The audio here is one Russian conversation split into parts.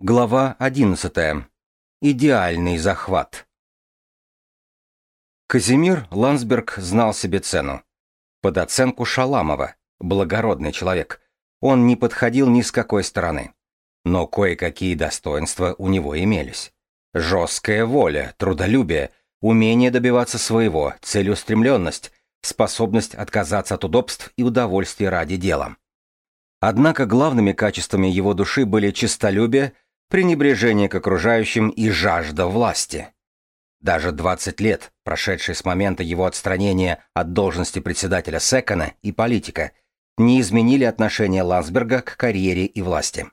Глава 11. Идеальный захват. Казимир Ландсберг знал себе цену. Под оценку Шаламова, благородный человек, он не подходил ни с какой стороны. Но кое-какие достоинства у него имелись. Жесткая воля, трудолюбие, умение добиваться своего, целеустремленность, способность отказаться от удобств и удовольствий ради дела. Однако главными качествами его души были честолюбие, пренебрежение к окружающим и жажда власти. Даже 20 лет, прошедшие с момента его отстранения от должности председателя Секона и политика, не изменили отношение Лансберга к карьере и власти.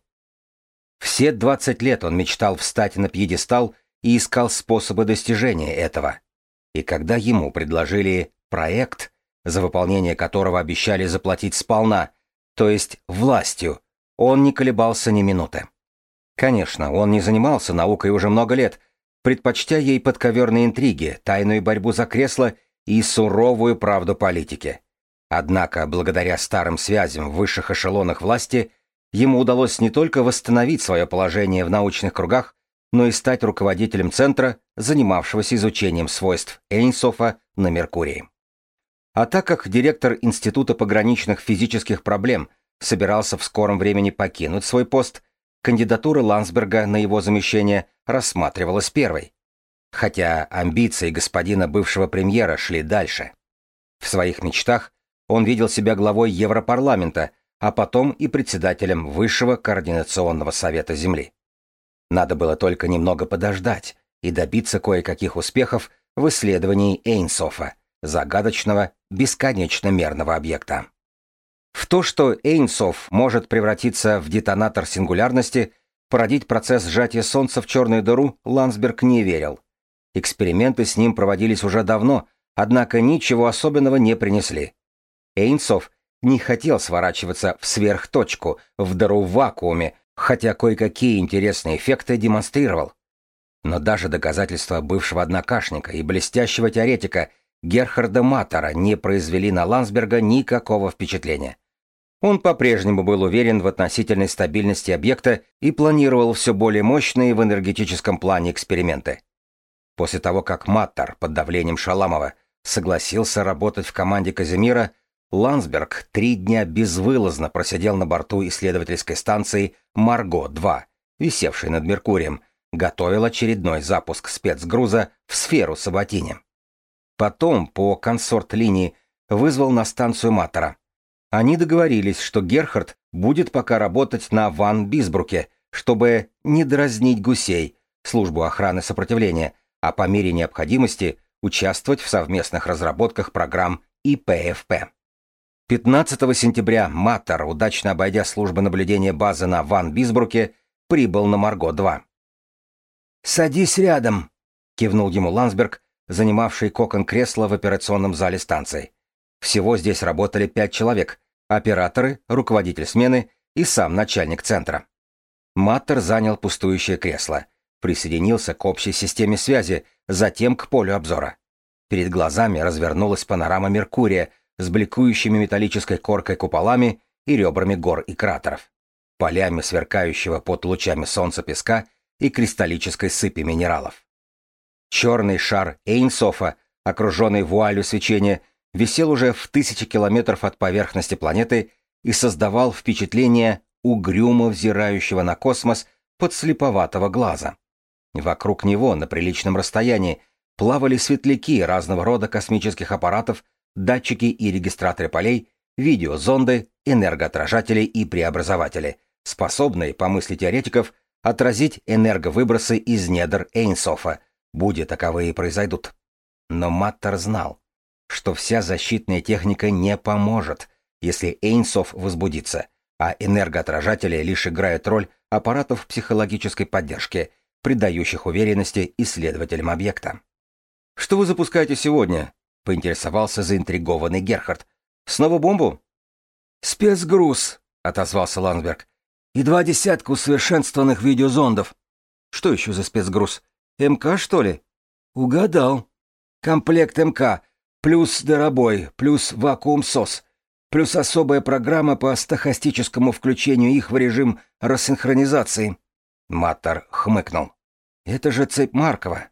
Все 20 лет он мечтал встать на пьедестал и искал способы достижения этого. И когда ему предложили проект, за выполнение которого обещали заплатить сполна, то есть властью, он не колебался ни минуты. Конечно, он не занимался наукой уже много лет, предпочтя ей подковерные интриги, тайную борьбу за кресло и суровую правду политики. Однако, благодаря старым связям в высших эшелонах власти, ему удалось не только восстановить свое положение в научных кругах, но и стать руководителем центра, занимавшегося изучением свойств Эйнсофа на Меркурии. А так как директор Института пограничных физических проблем собирался в скором времени покинуть свой пост, кандидатура Ландсберга на его замещение рассматривалась первой. Хотя амбиции господина бывшего премьера шли дальше. В своих мечтах он видел себя главой Европарламента, а потом и председателем Высшего координационного совета Земли. Надо было только немного подождать и добиться кое-каких успехов в исследовании Эйнсофа, загадочного, бесконечно мерного объекта. В то, что Эйнсов может превратиться в детонатор сингулярности, породить процесс сжатия Солнца в черную дыру, Ландсберг не верил. Эксперименты с ним проводились уже давно, однако ничего особенного не принесли. Эйнсов не хотел сворачиваться в сверхточку, в дыру в вакууме, хотя кое-какие интересные эффекты демонстрировал. Но даже доказательства бывшего однокашника и блестящего теоретика Герхарда Матера не произвели на Ландсберга никакого впечатления. Он по-прежнему был уверен в относительной стабильности объекта и планировал все более мощные в энергетическом плане эксперименты. После того, как Маттер под давлением Шаламова согласился работать в команде Казимира, Ландсберг три дня безвылазно просидел на борту исследовательской станции «Марго-2», висевшей над Меркурием, готовил очередной запуск спецгруза в сферу Саботини. Потом по консорт-линии вызвал на станцию Маттера. Они договорились, что Герхард будет пока работать на Ван Бисбруке, чтобы не дразнить гусей, службу охраны сопротивления, а по мере необходимости участвовать в совместных разработках программ ИПФП. 15 сентября Маттер, удачно обойдя службы наблюдения базы на Ван Бисбруке, прибыл на Марго-2. «Садись рядом», — кивнул ему Ландсберг, занимавший кокон кресла в операционном зале станции. Всего здесь работали пять человек, операторы, руководитель смены и сам начальник центра. Маттер занял пустующее кресло, присоединился к общей системе связи, затем к полю обзора. Перед глазами развернулась панорама Меркурия с бликующими металлической коркой куполами и ребрами гор и кратеров, полями сверкающего под лучами солнца песка и кристаллической сыпи минералов. Черный шар Эйнсофа, окруженный вуалью свечения, висел уже в тысячи километров от поверхности планеты и создавал впечатление угрюмо взирающего на космос под слеповатого глаза. Вокруг него на приличном расстоянии плавали светляки разного рода космических аппаратов, датчики и регистраторы полей, видеозонды, энергоотражатели и преобразователи, способные, по мысли теоретиков, отразить энерговыбросы из недр Эйнсофа, будет таковые произойдут. Но Маттер знал, что вся защитная техника не поможет, если Эйнсов возбудится, а энергоотражатели лишь играют роль аппаратов психологической поддержки, придающих уверенности исследователям объекта. «Что вы запускаете сегодня?» — поинтересовался заинтригованный Герхард. «Снова бомбу?» «Спецгруз», — отозвался Ландберг. «И два десятка усовершенствованных видеозондов». «Что еще за спецгруз? МК, что ли?» «Угадал. Комплект МК, плюс дыробой, плюс вакуум-сос, плюс особая программа по стохастическому включению их в режим рассинхронизации. Маттер хмыкнул. Это же цепь Маркова.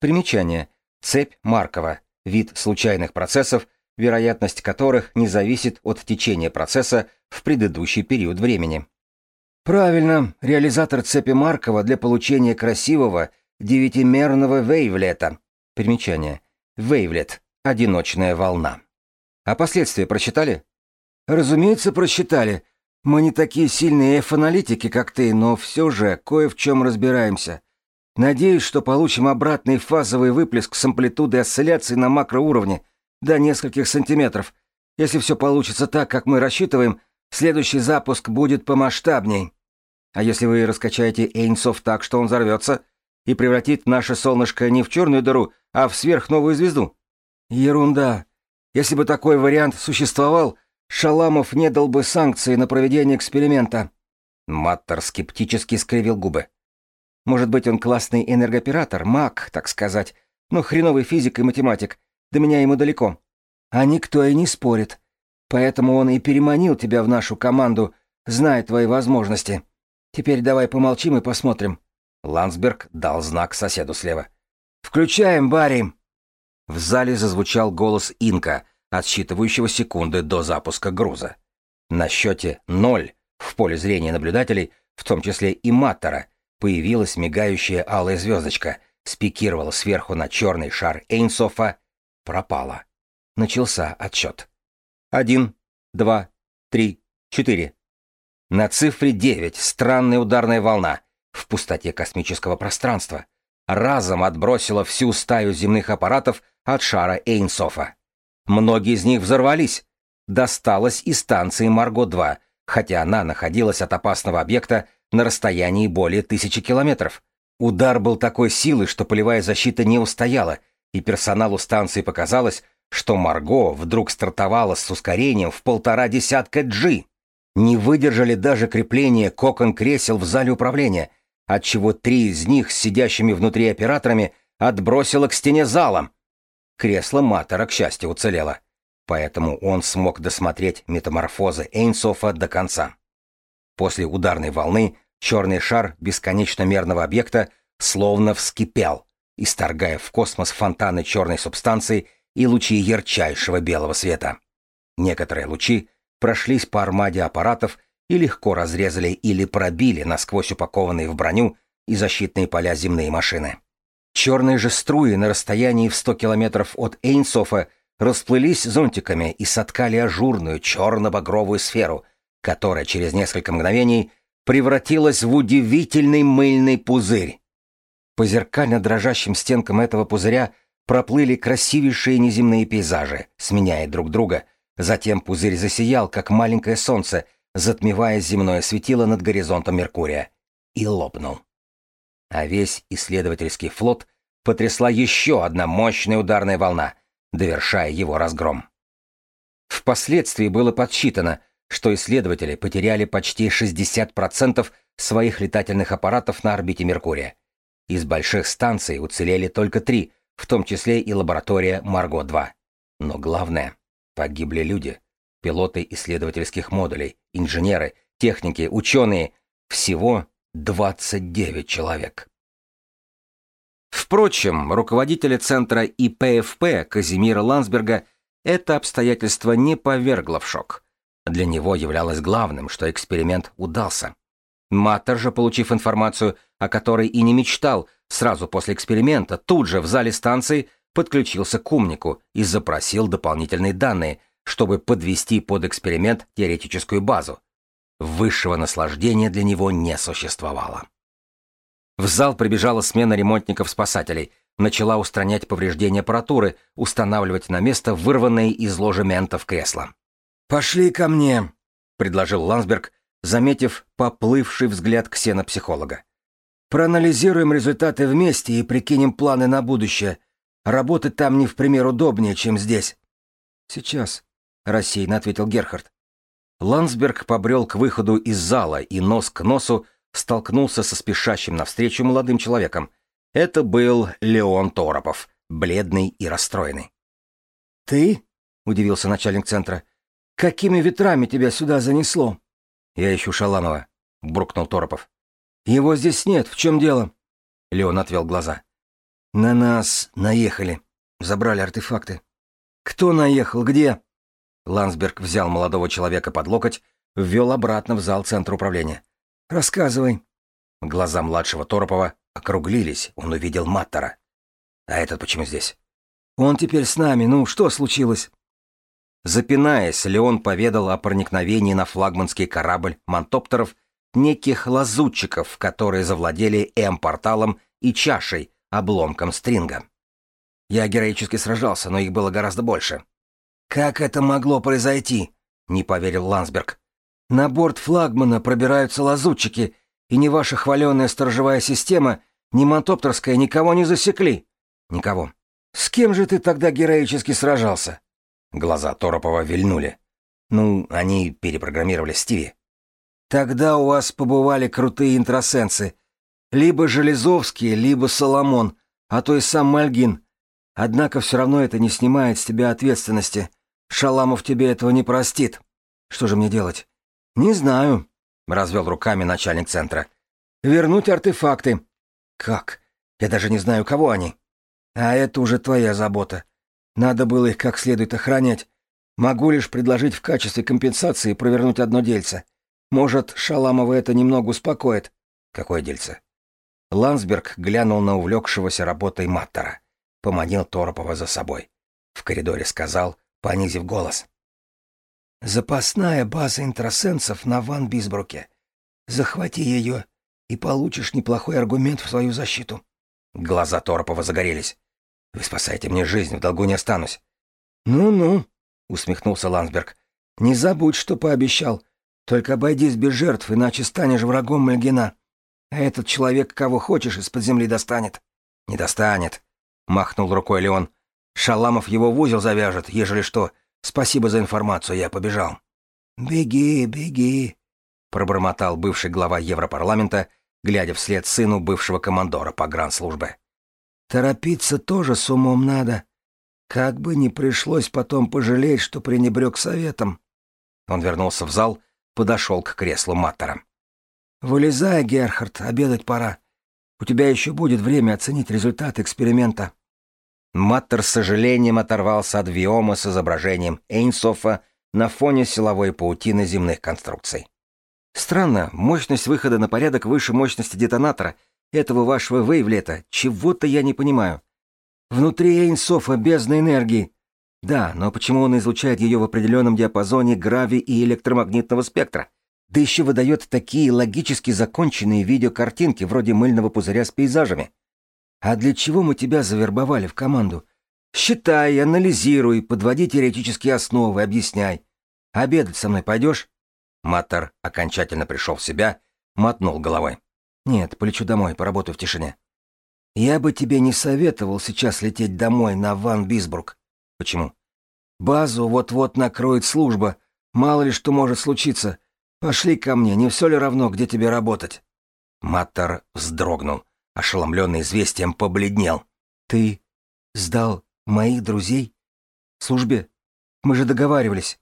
Примечание. Цепь Маркова. Вид случайных процессов, вероятность которых не зависит от течения процесса в предыдущий период времени. Правильно, реализатор цепи Маркова для получения красивого девятимерного вейвлета. Примечание. Вейвлет. Одиночная волна. А последствия прочитали? Разумеется, прочитали. Мы не такие сильные эф-аналитики, как ты, но все же кое в чем разбираемся. Надеюсь, что получим обратный фазовый выплеск с амплитудой осцилляций на макроуровне до нескольких сантиметров. Если все получится так, как мы рассчитываем, следующий запуск будет помасштабней. А если вы раскачаете Эйнсов так, что он взорвется и превратит наше солнышко не в черную дыру, а в сверхновую звезду? Ерунда. Если бы такой вариант существовал, Шаламов не дал бы санкции на проведение эксперимента. Маттер скептически скривил губы. Может быть, он классный энергооператор, маг, так сказать, но хреновый физик и математик. До меня ему далеко. А никто и не спорит. Поэтому он и переманил тебя в нашу команду, зная твои возможности. Теперь давай помолчим и посмотрим. Ландсберг дал знак соседу слева. «Включаем, Барри!» В зале зазвучал голос Инка, отсчитывающего секунды до запуска груза. На счете ноль в поле зрения наблюдателей, в том числе и Маттера, Появилась мигающая алая звездочка, спикировала сверху на черный шар Эйнсофа, пропала. Начался отсчет. Один, два, три, четыре. На цифре девять странная ударная волна в пустоте космического пространства разом отбросила всю стаю земных аппаратов от шара Эйнсофа. Многие из них взорвались. Досталось и станции Марго-2, хотя она находилась от опасного объекта на расстоянии более тысячи километров. Удар был такой силы, что полевая защита не устояла, и персоналу станции показалось, что Марго вдруг стартовала с ускорением в полтора десятка G. Не выдержали даже крепления кокон кресел в зале управления, отчего три из них с сидящими внутри операторами отбросило к стене зала. Кресло Матера, к счастью, уцелело. Поэтому он смог досмотреть метаморфозы Эйнсофа до конца. После ударной волны черный шар бесконечно мерного объекта словно вскипел, исторгая в космос фонтаны черной субстанции и лучи ярчайшего белого света. Некоторые лучи прошлись по армаде аппаратов и легко разрезали или пробили насквозь упакованные в броню и защитные поля земные машины. Черные же струи на расстоянии в 100 километров от Эйнсофа расплылись зонтиками и соткали ажурную черно-багровую сферу, которая через несколько мгновений превратилась в удивительный мыльный пузырь. По зеркально дрожащим стенкам этого пузыря проплыли красивейшие неземные пейзажи, сменяя друг друга. Затем пузырь засиял, как маленькое солнце, затмевая земное светило над горизонтом Меркурия, и лопнул. А весь исследовательский флот потрясла еще одна мощная ударная волна, довершая его разгром. Впоследствии было подсчитано, что исследователи потеряли почти 60% своих летательных аппаратов на орбите Меркурия. Из больших станций уцелели только три, в том числе и лаборатория Марго-2. Но главное, погибли люди, пилоты исследовательских модулей, инженеры, техники, ученые, всего 29 человек. Впрочем, руководителя центра ИПФП Казимира Ландсберга это обстоятельство не повергло в шок. Для него являлось главным, что эксперимент удался. Маттер же, получив информацию, о которой и не мечтал, сразу после эксперимента, тут же в зале станции подключился к умнику и запросил дополнительные данные, чтобы подвести под эксперимент теоретическую базу. Высшего наслаждения для него не существовало. В зал прибежала смена ремонтников-спасателей, начала устранять повреждения аппаратуры, устанавливать на место вырванные из ложементов кресла. «Пошли ко мне», — предложил Ландсберг, заметив поплывший взгляд ксенопсихолога. «Проанализируем результаты вместе и прикинем планы на будущее. Работать там не в пример удобнее, чем здесь». «Сейчас», — рассеянно ответил Герхард. Ландсберг побрел к выходу из зала и нос к носу столкнулся со спешащим навстречу молодым человеком. Это был Леон Торопов, бледный и расстроенный. «Ты?» — удивился начальник центра. Какими ветрами тебя сюда занесло? Я ищу Шаламова, буркнул Торопов. Его здесь нет, в чем дело? Леон отвел глаза. На нас наехали. Забрали артефакты. Кто наехал? Где? Лансберг взял молодого человека под локоть, ввел обратно в зал центра управления. Рассказывай. Глаза младшего Торопова округлились, он увидел Маттера. А этот почему здесь? Он теперь с нами. Ну, что случилось? Запинаясь, Леон поведал о проникновении на флагманский корабль мантоптеров неких лазутчиков, которые завладели М-порталом и чашей, обломком стринга. Я героически сражался, но их было гораздо больше. «Как это могло произойти?» — не поверил Лансберг. «На борт флагмана пробираются лазутчики, и ни ваша хваленая сторожевая система, ни мантоптерская никого не засекли». «Никого». «С кем же ты тогда героически сражался?» Глаза Торопова вильнули. «Ну, они перепрограммировали Стиви». Тогда у вас побывали крутые интросенсы. Либо Железовский, либо Соломон, а то и сам Мальгин. Однако все равно это не снимает с тебя ответственности. Шаламов тебе этого не простит. Что же мне делать? Не знаю, развел руками начальник центра. Вернуть артефакты. Как? Я даже не знаю, кого они. А это уже твоя забота. Надо было их как следует охранять. Могу лишь предложить в качестве компенсации провернуть одно дельце. Может, Шаламова это немного успокоит. Какое дельце? Лансберг глянул на увлекшегося работой Маттера. Поманил Торопова за собой. В коридоре сказал, понизив голос. «Запасная база интросенсов на Ван Бисбруке. Захвати ее, и получишь неплохой аргумент в свою защиту». Глаза Торопова загорелись. «Вы спасаете мне жизнь, в долгу не останусь». «Ну-ну», — усмехнулся Лансберг. «Не забудь, что пообещал. Только обойдись без жертв, иначе станешь врагом Мальгина. А этот человек кого хочешь из-под земли достанет. Не достанет, махнул рукой Леон. Шаламов его в узел завяжет, ежели что. Спасибо за информацию, я побежал. Беги, беги, пробормотал бывший глава Европарламента, глядя вслед сыну бывшего командора погранслужбы. Торопиться тоже с умом надо. Как бы не пришлось потом пожалеть, что пренебрег советом. Он вернулся в зал подошел к креслу Маттера. «Вылезай, Герхард, обедать пора. У тебя еще будет время оценить результат эксперимента». Маттер с сожалением оторвался от виома с изображением Эйнсофа на фоне силовой паутины земных конструкций. «Странно, мощность выхода на порядок выше мощности детонатора этого вашего вейвлета. Чего-то я не понимаю. Внутри Эйнсофа бездна энергии. Да, но почему он излучает ее в определенном диапазоне грави и электромагнитного спектра? Да еще выдает такие логически законченные видеокартинки вроде мыльного пузыря с пейзажами. А для чего мы тебя завербовали в команду? Считай, анализируй, подводи теоретические основы, объясняй. Обедать со мной пойдешь? Маттер окончательно пришел в себя, мотнул головой. Нет, полечу домой, поработаю в тишине. Я бы тебе не советовал сейчас лететь домой на Ван Бисбрук. Почему? Базу вот-вот накроет служба. Мало ли что может случиться. Пошли ко мне, не все ли равно, где тебе работать? Маттер вздрогнул, ошеломленный известием побледнел. Ты сдал моих друзей? Службе? Мы же договаривались.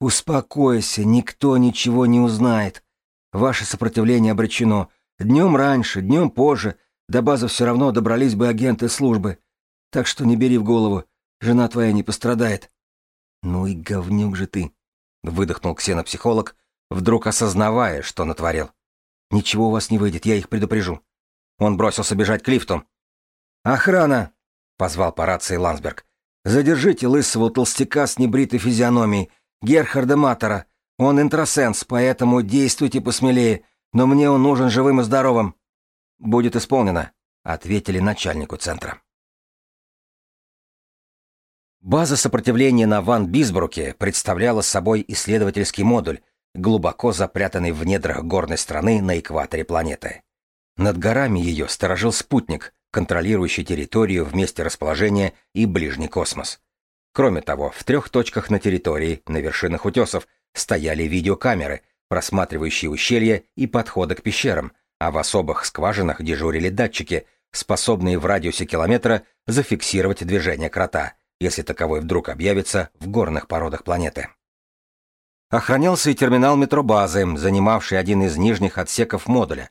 Успокойся, никто ничего не узнает. Ваше сопротивление обречено. Днем раньше, днем позже, до базы все равно добрались бы агенты службы. Так что не бери в голову. Жена твоя не пострадает». «Ну и говнюк же ты», — выдохнул ксенопсихолог, вдруг осознавая, что натворил. «Ничего у вас не выйдет, я их предупрежу». Он бросился бежать к лифту. «Охрана!» — позвал по рации Лансберг. «Задержите лысого толстяка с небритой физиономией, Герхарда Матера. Он интросенс, поэтому действуйте посмелее, но мне он нужен живым и здоровым». «Будет исполнено», — ответили начальнику центра. База сопротивления на Ван Бисбруке представляла собой исследовательский модуль, глубоко запрятанный в недрах горной страны на экваторе планеты. Над горами ее сторожил спутник, контролирующий территорию в месте расположения и ближний космос. Кроме того, в трех точках на территории, на вершинах утесов, стояли видеокамеры, просматривающие ущелья и подходы к пещерам, а в особых скважинах дежурили датчики, способные в радиусе километра зафиксировать движение крота – если таковой вдруг объявится в горных породах планеты. Охранялся и терминал метробазы, занимавший один из нижних отсеков модуля.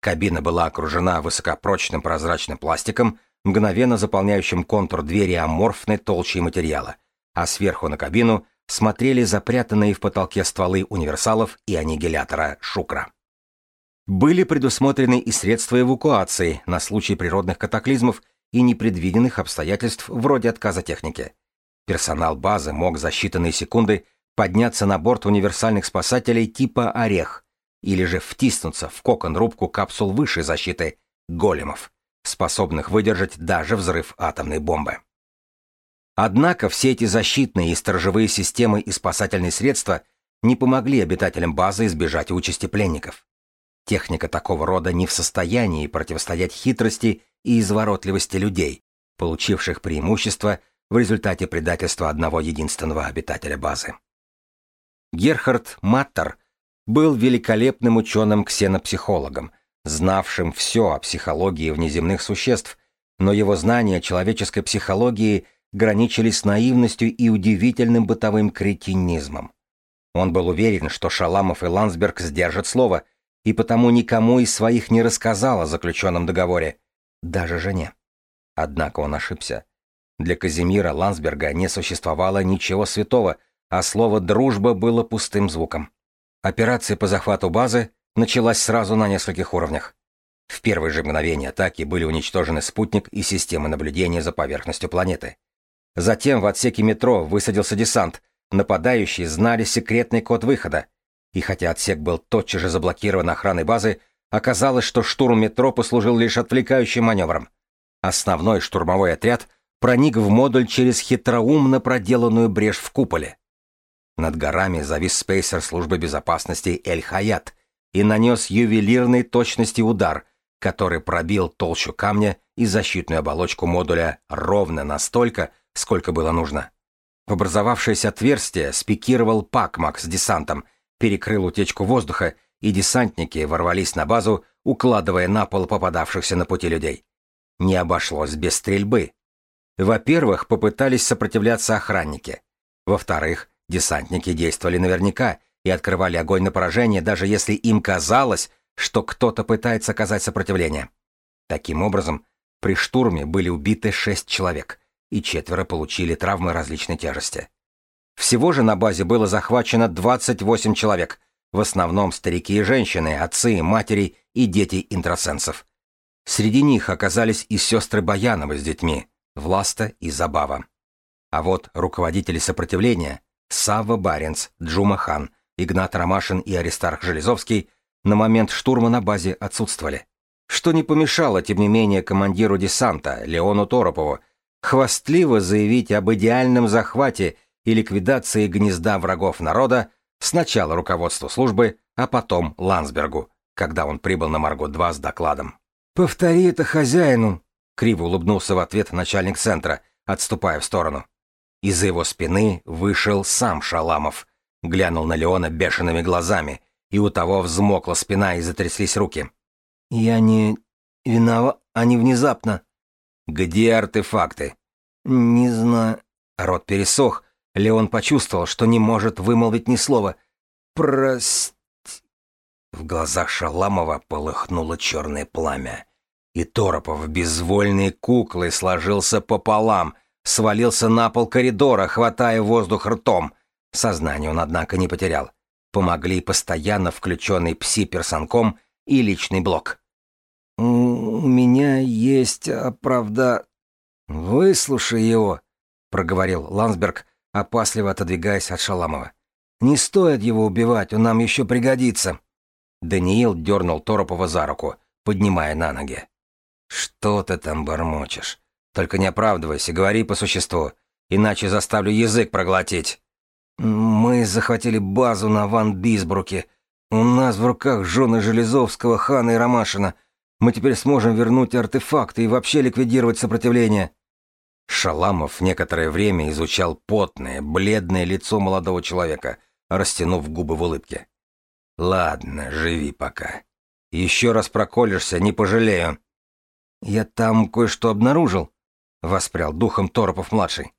Кабина была окружена высокопрочным прозрачным пластиком, мгновенно заполняющим контур двери аморфной толщей материала, а сверху на кабину смотрели запрятанные в потолке стволы универсалов и аннигилятора «Шукра». Были предусмотрены и средства эвакуации на случай природных катаклизмов и непредвиденных обстоятельств вроде отказа техники. Персонал базы мог за считанные секунды подняться на борт универсальных спасателей типа «Орех» или же втиснуться в кокон-рубку капсул высшей защиты «Големов», способных выдержать даже взрыв атомной бомбы. Однако все эти защитные и сторожевые системы и спасательные средства не помогли обитателям базы избежать участи пленников. Техника такого рода не в состоянии противостоять хитрости и изворотливости людей, получивших преимущество в результате предательства одного единственного обитателя базы. Герхард Маттер был великолепным ученым-ксенопсихологом, знавшим все о психологии внеземных существ, но его знания человеческой психологии граничили с наивностью и удивительным бытовым кретинизмом. Он был уверен, что Шаламов и Ландсберг сдержат слово, и потому никому из своих не рассказал о заключенном договоре, даже жене. Однако он ошибся. Для Казимира Ландсберга не существовало ничего святого, а слово «дружба» было пустым звуком. Операция по захвату базы началась сразу на нескольких уровнях. В первые же мгновения атаки были уничтожены спутник и системы наблюдения за поверхностью планеты. Затем в отсеке метро высадился десант, нападающие знали секретный код выхода, и хотя отсек был тотчас же заблокирован охраной базы, оказалось, что штурм метро послужил лишь отвлекающим маневром. Основной штурмовой отряд проник в модуль через хитроумно проделанную брешь в куполе. Над горами завис спейсер службы безопасности Эль-Хаят и нанес ювелирной точности удар, который пробил толщу камня и защитную оболочку модуля ровно настолько, сколько было нужно. В образовавшееся отверстие спикировал Пакмак с десантом, перекрыл утечку воздуха, и десантники ворвались на базу, укладывая на пол попадавшихся на пути людей. Не обошлось без стрельбы. Во-первых, попытались сопротивляться охранники. Во-вторых, десантники действовали наверняка и открывали огонь на поражение, даже если им казалось, что кто-то пытается оказать сопротивление. Таким образом, при штурме были убиты шесть человек, и четверо получили травмы различной тяжести. Всего же на базе было захвачено 28 человек, в основном старики и женщины, отцы, матери и дети интросенсов. Среди них оказались и сестры Баяновы с детьми, Власта и Забава. А вот руководители сопротивления, Савва Баренц, Джума Хан, Игнат Ромашин и Аристарх Железовский, на момент штурма на базе отсутствовали. Что не помешало, тем не менее, командиру десанта, Леону Торопову, хвастливо заявить об идеальном захвате и ликвидации гнезда врагов народа сначала руководству службы, а потом Ландсбергу, когда он прибыл на Марго-2 с докладом. «Повтори это хозяину», — криво улыбнулся в ответ начальник центра, отступая в сторону. Из-за его спины вышел сам Шаламов, глянул на Леона бешеными глазами, и у того взмокла спина и затряслись руки. «Я не... виноват, а не внезапно», «Где артефакты?» «Не знаю». Рот пересох. Леон почувствовал, что не может вымолвить ни слова. «Прости...» В глазах Шаламова полыхнуло черное пламя. И Торопов, безвольной куклой, сложился пополам, свалился на пол коридора, хватая воздух ртом. Сознание он, однако, не потерял. Помогли постоянно включенный пси-персонком и личный блок. «У меня есть оправда...» «Выслушай его», — проговорил Ландсберг, опасливо отодвигаясь от Шаламова. «Не стоит его убивать, он нам еще пригодится». Даниил дернул Торопова за руку, поднимая на ноги. «Что ты там бормочешь? Только не оправдывайся, говори по существу, иначе заставлю язык проглотить». «Мы захватили базу на Ван Бисбруке. У нас в руках жены Железовского, Хана и Ромашина. Мы теперь сможем вернуть артефакты и вообще ликвидировать сопротивление. Шаламов некоторое время изучал потное, бледное лицо молодого человека, растянув губы в улыбке. «Ладно, живи пока. Еще раз проколешься, не пожалею». «Я там кое-что обнаружил», — воспрял духом Торопов-младший.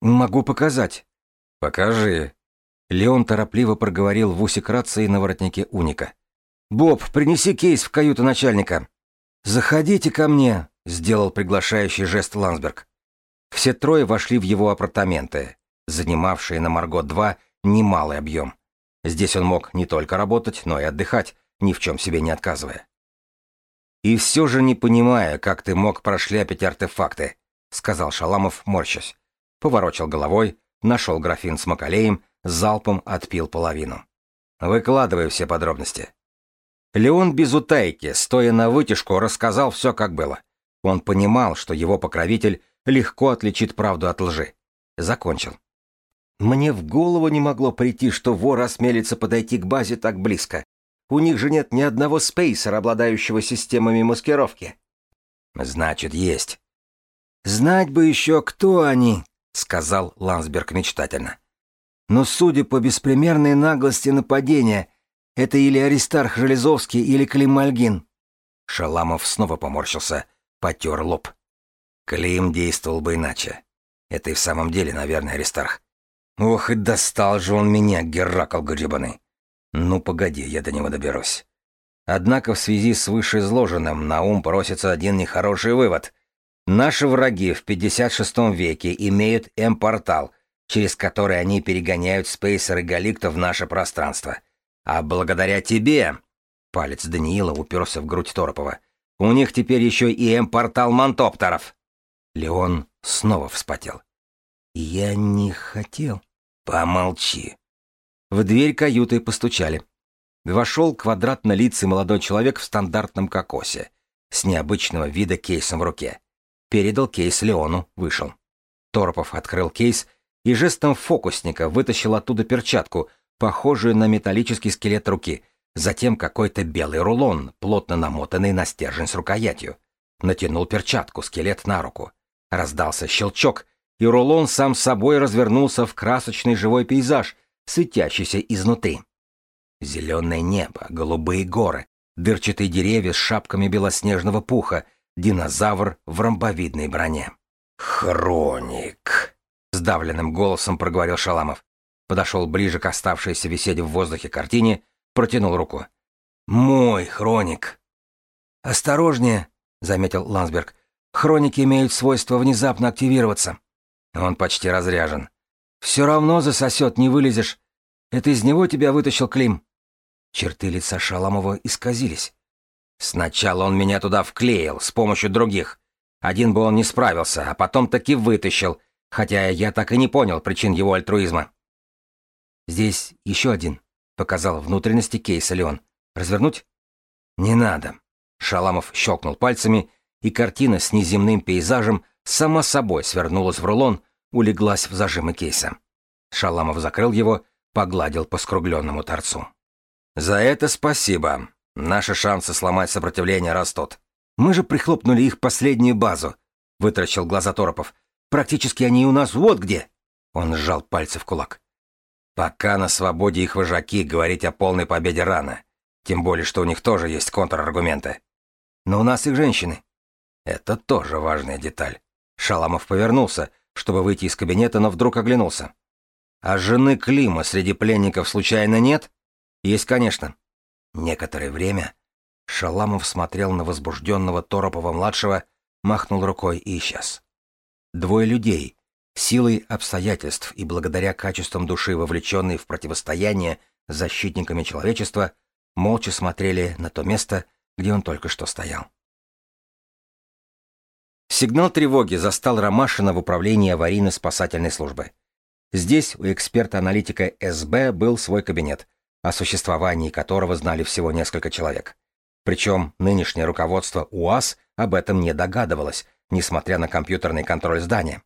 «Могу показать». «Покажи». Леон торопливо проговорил в усик рации на воротнике уника. «Боб, принеси кейс в каюту начальника». «Заходите ко мне», — сделал приглашающий жест Лансберг. Все трое вошли в его апартаменты, занимавшие на Маргот-2 немалый объем. Здесь он мог не только работать, но и отдыхать, ни в чем себе не отказывая. «И все же не понимая, как ты мог прошляпить артефакты», — сказал Шаламов, морщась. Поворочил головой, нашел графин с макалеем, залпом отпил половину. «Выкладывай все подробности». Леон без утайки, стоя на вытяжку, рассказал все, как было. Он понимал, что его покровитель легко отличит правду от лжи. Закончил. Мне в голову не могло прийти, что вор осмелится подойти к базе так близко. У них же нет ни одного спейсера, обладающего системами маскировки. Значит, есть. Знать бы еще, кто они, сказал Лансберг мечтательно. Но судя по беспримерной наглости нападения, это или Аристарх Железовский, или Клим Мальгин. Шаламов снова поморщился, потер лоб. Клим действовал бы иначе. Это и в самом деле, наверное, Аристарх. Ох, и достал же он меня, Геракл гребаный. Ну, погоди, я до него доберусь. Однако в связи с вышеизложенным на ум просится один нехороший вывод. Наши враги в 56 веке имеют М-портал, через который они перегоняют спейсеры Галикта в наше пространство. А благодаря тебе... Палец Даниила уперся в грудь Торопова. У них теперь еще и М-портал Мантоптеров. Леон снова вспотел. «Я не хотел». «Помолчи». В дверь каюты постучали. Вошел квадратно-лицый молодой человек в стандартном кокосе, с необычного вида кейсом в руке. Передал кейс Леону, вышел. Торопов открыл кейс и жестом фокусника вытащил оттуда перчатку, похожую на металлический скелет руки, затем какой-то белый рулон, плотно намотанный на стержень с рукоятью. Натянул перчатку, скелет на руку. Раздался щелчок, и рулон сам собой развернулся в красочный живой пейзаж, светящийся изнутри. Зеленое небо, голубые горы, дырчатые деревья с шапками белоснежного пуха, динозавр в ромбовидной броне. «Хроник!» — сдавленным голосом проговорил Шаламов. Подошел ближе к оставшейся висеть в воздухе картине, протянул руку. «Мой хроник!» «Осторожнее!» — заметил Лансберг. «Хроники имеют свойство внезапно активироваться». Он почти разряжен. «Все равно засосет, не вылезешь. Это из него тебя вытащил Клим». Черты лица Шаламова исказились. «Сначала он меня туда вклеил, с помощью других. Один бы он не справился, а потом таки вытащил, хотя я так и не понял причин его альтруизма». «Здесь еще один», — показал внутренности кейса Леон. «Развернуть?» «Не надо». Шаламов щелкнул пальцами, и картина с неземным пейзажем сама собой свернулась в рулон, улеглась в зажимы кейса. Шаламов закрыл его, погладил по скругленному торцу. «За это спасибо. Наши шансы сломать сопротивление растут. Мы же прихлопнули их последнюю базу», — вытращил глаза Торопов. «Практически они у нас вот где». Он сжал пальцы в кулак. «Пока на свободе их вожаки говорить о полной победе рано. Тем более, что у них тоже есть контраргументы. Но у нас их женщины». «Это тоже важная деталь». Шаламов повернулся, чтобы выйти из кабинета, но вдруг оглянулся. А жены Клима среди пленников случайно нет? Есть, конечно. Некоторое время Шаламов смотрел на возбужденного Торопова-младшего, махнул рукой и исчез. Двое людей, силой обстоятельств и благодаря качествам души, вовлеченные в противостояние защитниками человечества, молча смотрели на то место, где он только что стоял. Сигнал тревоги застал Ромашина в управлении аварийно-спасательной службы. Здесь у эксперта-аналитика СБ был свой кабинет, о существовании которого знали всего несколько человек. Причем нынешнее руководство УАЗ об этом не догадывалось, несмотря на компьютерный контроль здания.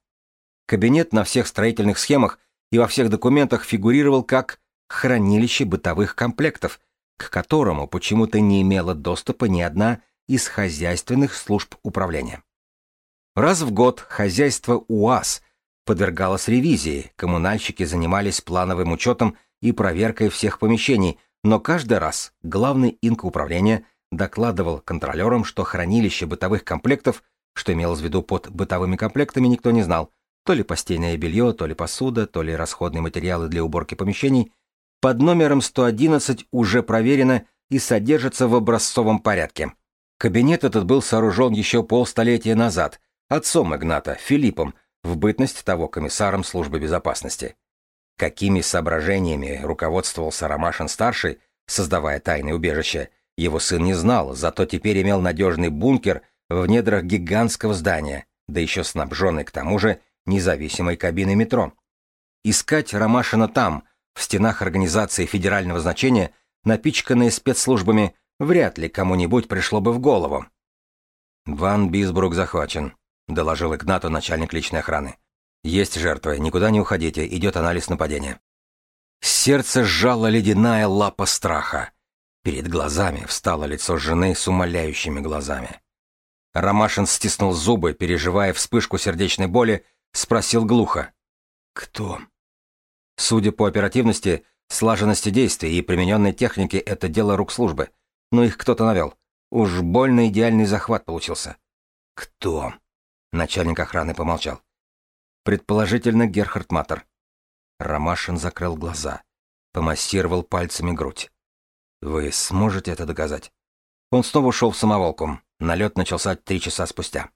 Кабинет на всех строительных схемах и во всех документах фигурировал как хранилище бытовых комплектов, к которому почему-то не имела доступа ни одна из хозяйственных служб управления. Раз в год хозяйство УАЗ подвергалось ревизии, коммунальщики занимались плановым учетом и проверкой всех помещений, но каждый раз главный инк управления докладывал контролерам, что хранилище бытовых комплектов, что имелось в виду под бытовыми комплектами, никто не знал, то ли постельное белье, то ли посуда, то ли расходные материалы для уборки помещений, под номером 111 уже проверено и содержится в образцовом порядке. Кабинет этот был сооружен еще полстолетия назад отцом Игната, Филиппом, в бытность того комиссаром службы безопасности. Какими соображениями руководствовался Ромашин-старший, создавая тайное убежище, его сын не знал, зато теперь имел надежный бункер в недрах гигантского здания, да еще снабженный к тому же независимой кабиной метро. Искать Ромашина там, в стенах организации федерального значения, напичканные спецслужбами, вряд ли кому-нибудь пришло бы в голову. «Ван Бисбрук захвачен», — доложил Игнату начальник личной охраны. «Есть жертвы, никуда не уходите, идет анализ нападения». Сердце сжало ледяная лапа страха. Перед глазами встало лицо жены с умоляющими глазами. Ромашин стиснул зубы, переживая вспышку сердечной боли, спросил глухо. «Кто?» Судя по оперативности, слаженности действий и примененной технике, это дело рук службы. Но их кто-то навел. Уж больно идеальный захват получился. «Кто?» Начальник охраны помолчал. Предположительно, Герхард Матер. Ромашин закрыл глаза, помассировал пальцами грудь. Вы сможете это доказать? Он снова ушел в самоволку. Налет начался три часа спустя.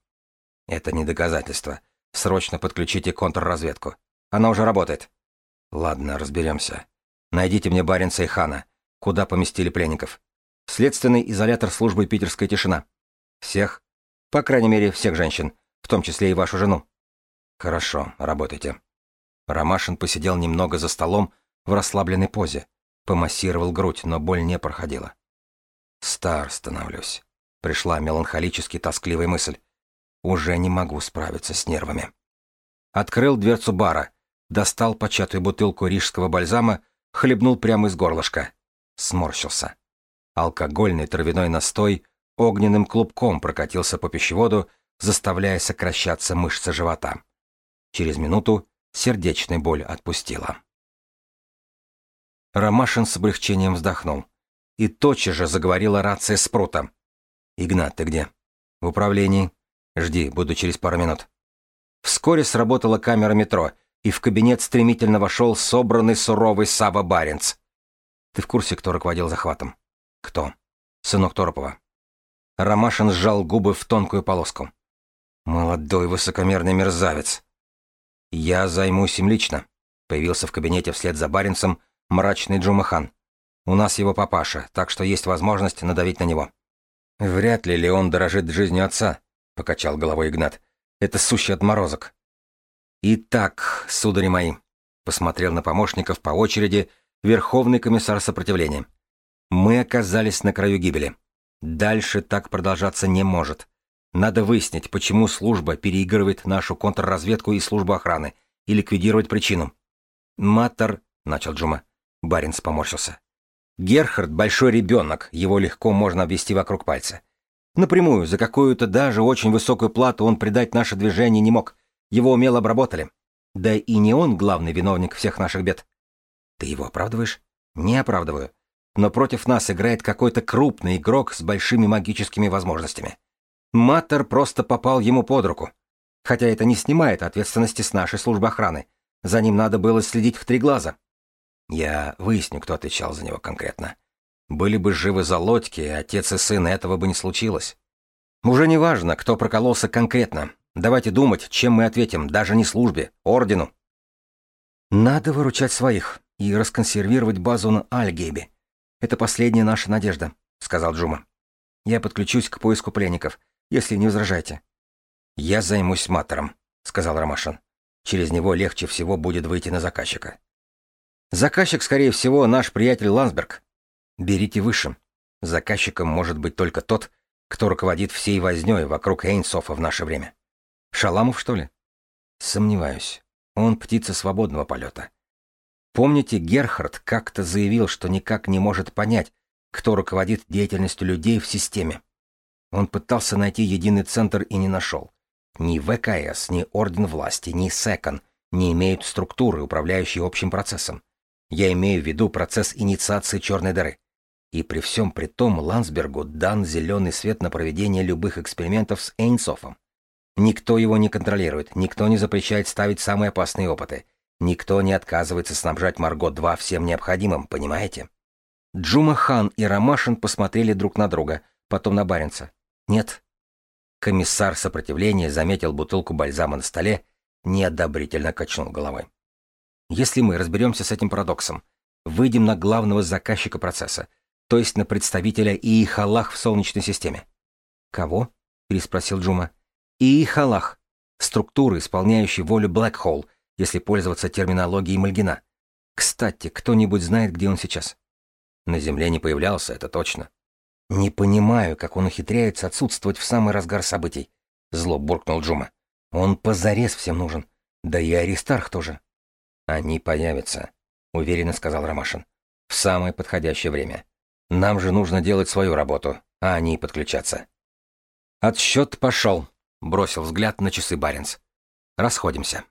Это не доказательство. Срочно подключите контрразведку. Она уже работает. Ладно, разберемся. Найдите мне Баренца и Хана. Куда поместили пленников? Следственный изолятор службы «Питерская тишина». Всех? По крайней мере, всех женщин в том числе и вашу жену. Хорошо, работайте. Ромашин посидел немного за столом в расслабленной позе, помассировал грудь, но боль не проходила. Стар становлюсь. Пришла меланхолически тоскливая мысль. Уже не могу справиться с нервами. Открыл дверцу бара, достал початую бутылку рижского бальзама, хлебнул прямо из горлышка. Сморщился. Алкогольный травяной настой огненным клубком прокатился по пищеводу, заставляя сокращаться мышцы живота. Через минуту сердечная боль отпустила. Ромашин с облегчением вздохнул. И тотчас же заговорила рация Спрута. «Игнат, ты где?» «В управлении. Жди, буду через пару минут». Вскоре сработала камера метро, и в кабинет стремительно вошел собранный суровый Сава Баренц. «Ты в курсе, кто руководил захватом?» «Кто?» «Сынок Торопова». Ромашин сжал губы в тонкую полоску. Молодой высокомерный мерзавец. Я займусь им лично. Появился в кабинете вслед за Баренцем мрачный Джумахан. У нас его папаша, так что есть возможность надавить на него. Вряд ли ли он дорожит жизнью отца, покачал головой Игнат. Это сущий отморозок. Итак, судари мои, посмотрел на помощников по очереди Верховный комиссар сопротивления. Мы оказались на краю гибели. Дальше так продолжаться не может. Надо выяснить, почему служба переигрывает нашу контрразведку и службу охраны, и ликвидировать причину. Маттер, начал Джума. Баринс поморщился. Герхард — большой ребенок, его легко можно обвести вокруг пальца. Напрямую, за какую-то даже очень высокую плату он предать наше движение не мог. Его умело обработали. Да и не он главный виновник всех наших бед. Ты его оправдываешь? Не оправдываю. Но против нас играет какой-то крупный игрок с большими магическими возможностями. Маттер просто попал ему под руку. Хотя это не снимает ответственности с нашей службы охраны. За ним надо было следить в три глаза. Я выясню, кто отвечал за него конкретно. Были бы живы залодьки, отец и сын, этого бы не случилось. Уже не важно, кто прокололся конкретно. Давайте думать, чем мы ответим, даже не службе, ордену. Надо выручать своих и расконсервировать базу на Альгейбе. Это последняя наша надежда, сказал Джума. Я подключусь к поиску пленников если не возражаете. «Я займусь матором», — сказал Ромашин. «Через него легче всего будет выйти на заказчика». «Заказчик, скорее всего, наш приятель Лансберг. Берите выше. Заказчиком может быть только тот, кто руководит всей вознёй вокруг Эйнсофа в наше время. Шаламов, что ли? Сомневаюсь. Он птица свободного полета. Помните, Герхард как-то заявил, что никак не может понять, кто руководит деятельностью людей в системе. Он пытался найти единый центр и не нашел. Ни ВКС, ни Орден Власти, ни СЭКОН не имеют структуры, управляющей общим процессом. Я имею в виду процесс инициации черной дыры. И при всем при том Лансбергу дан зеленый свет на проведение любых экспериментов с Эйнсофом. Никто его не контролирует, никто не запрещает ставить самые опасные опыты. Никто не отказывается снабжать Марго-2 всем необходимым, понимаете? Джума Хан и Ромашин посмотрели друг на друга, потом на Баренца. «Нет». Комиссар сопротивления заметил бутылку бальзама на столе, неодобрительно качнул головой. «Если мы разберемся с этим парадоксом, выйдем на главного заказчика процесса, то есть на представителя Иихалах в Солнечной системе». «Кого?» — переспросил Джума. Иихалах. Структура, исполняющая волю Black Hole, если пользоваться терминологией Мальгина. Кстати, кто-нибудь знает, где он сейчас? На Земле не появлялся, это точно. Не понимаю, как он ухитряется отсутствовать в самый разгар событий. Зло буркнул Джума. Он позарез всем нужен. Да и Аристарх тоже. Они появятся, уверенно сказал Ромашин. В самое подходящее время. Нам же нужно делать свою работу, а они подключаться. Отсчет пошел, бросил взгляд на часы Баренц. Расходимся.